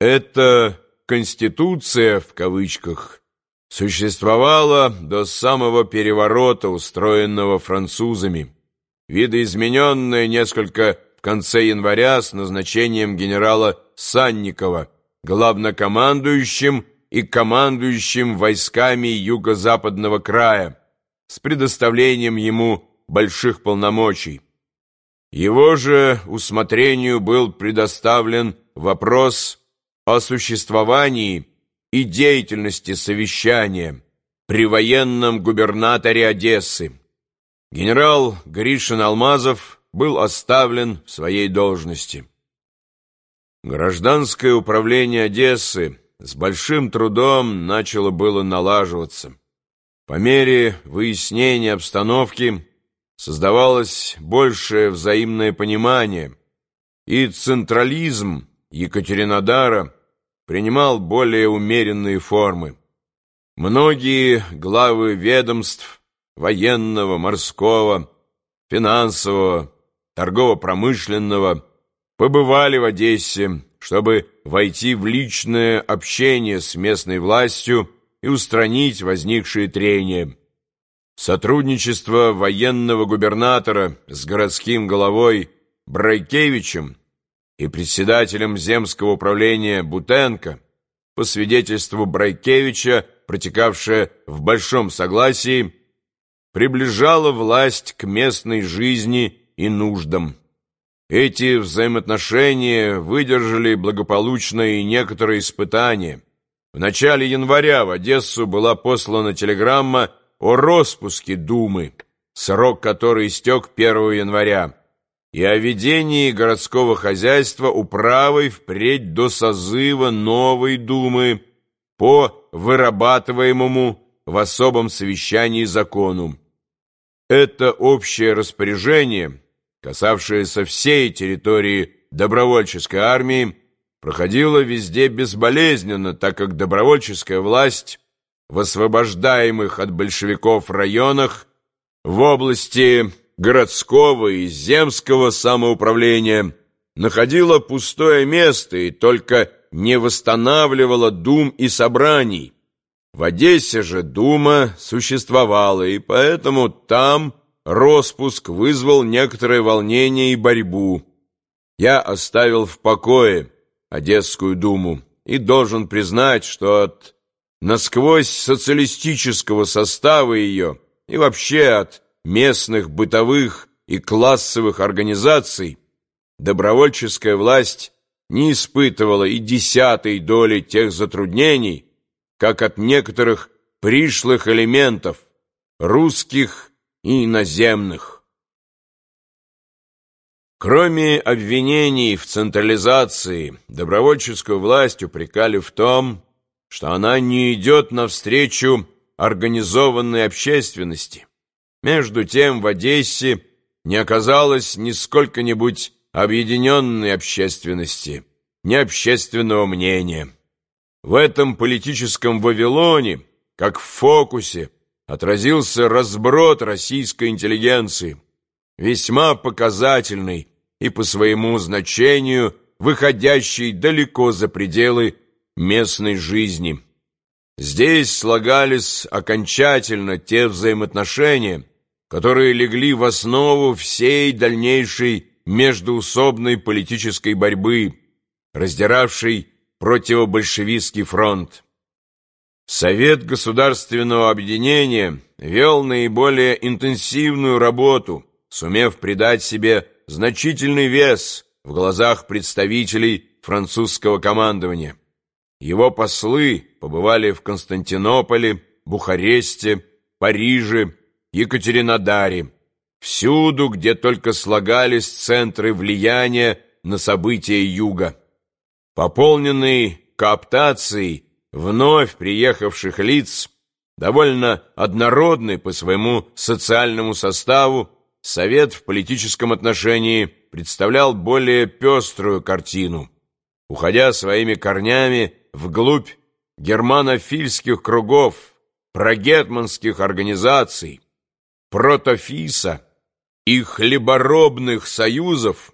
Эта «конституция» в кавычках существовала до самого переворота, устроенного французами, видоизмененная несколько в конце января с назначением генерала Санникова главнокомандующим и командующим войсками юго-западного края с предоставлением ему больших полномочий. Его же усмотрению был предоставлен вопрос о существовании и деятельности совещания при военном губернаторе Одессы. Генерал Гришин Алмазов был оставлен в своей должности. Гражданское управление Одессы с большим трудом начало было налаживаться. По мере выяснения обстановки создавалось большее взаимное понимание, и централизм Екатеринодара принимал более умеренные формы. Многие главы ведомств военного, морского, финансового, торгово-промышленного побывали в Одессе, чтобы войти в личное общение с местной властью и устранить возникшие трения. Сотрудничество военного губернатора с городским головой Брайкевичем и председателем земского управления Бутенко, по свидетельству Брайкевича, протекавшее в большом согласии, приближало власть к местной жизни и нуждам. Эти взаимоотношения выдержали благополучно и некоторые испытания. В начале января в Одессу была послана телеграмма о распуске Думы, срок которой истек 1 января, и о ведении городского хозяйства управой впредь до созыва новой Думы по вырабатываемому в особом совещании закону. Это общее распоряжение, касавшееся всей территории добровольческой армии, проходило везде безболезненно, так как добровольческая власть в освобождаемых от большевиков районах в области городского и земского самоуправления находила пустое место и только не восстанавливала дум и собраний. В Одессе же дума существовала, и поэтому там распуск вызвал некоторое волнение и борьбу. Я оставил в покое Одесскую думу и должен признать, что от насквозь социалистического состава ее и вообще от местных бытовых и классовых организаций добровольческая власть не испытывала и десятой доли тех затруднений, как от некоторых пришлых элементов, русских и иноземных. Кроме обвинений в централизации, добровольческую власть упрекали в том, что она не идет навстречу организованной общественности. Между тем в Одессе не оказалось ни сколько-нибудь объединенной общественности, ни общественного мнения. В этом политическом Вавилоне, как в фокусе, отразился разброд российской интеллигенции, весьма показательный и по своему значению выходящий далеко за пределы местной жизни. Здесь слагались окончательно те взаимоотношения, которые легли в основу всей дальнейшей междуусобной политической борьбы, раздиравшей противобольшевистский фронт. Совет Государственного Объединения вел наиболее интенсивную работу, сумев придать себе значительный вес в глазах представителей французского командования. Его послы побывали в Константинополе, Бухаресте, Париже, Екатеринодаре, всюду, где только слагались центры влияния на события Юга. Пополненный кооптацией вновь приехавших лиц, довольно однородный по своему социальному составу, Совет в политическом отношении представлял более пеструю картину, уходя своими корнями вглубь германофильских кругов, прогетманских организаций, протофиса и хлеборобных союзов,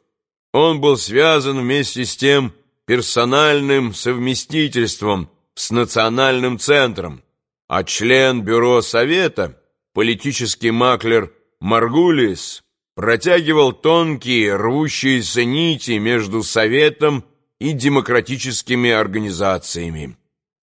он был связан вместе с тем персональным совместительством с национальным центром, а член бюро совета, политический маклер Маргулис, протягивал тонкие рвущиеся нити между советом и демократическими организациями.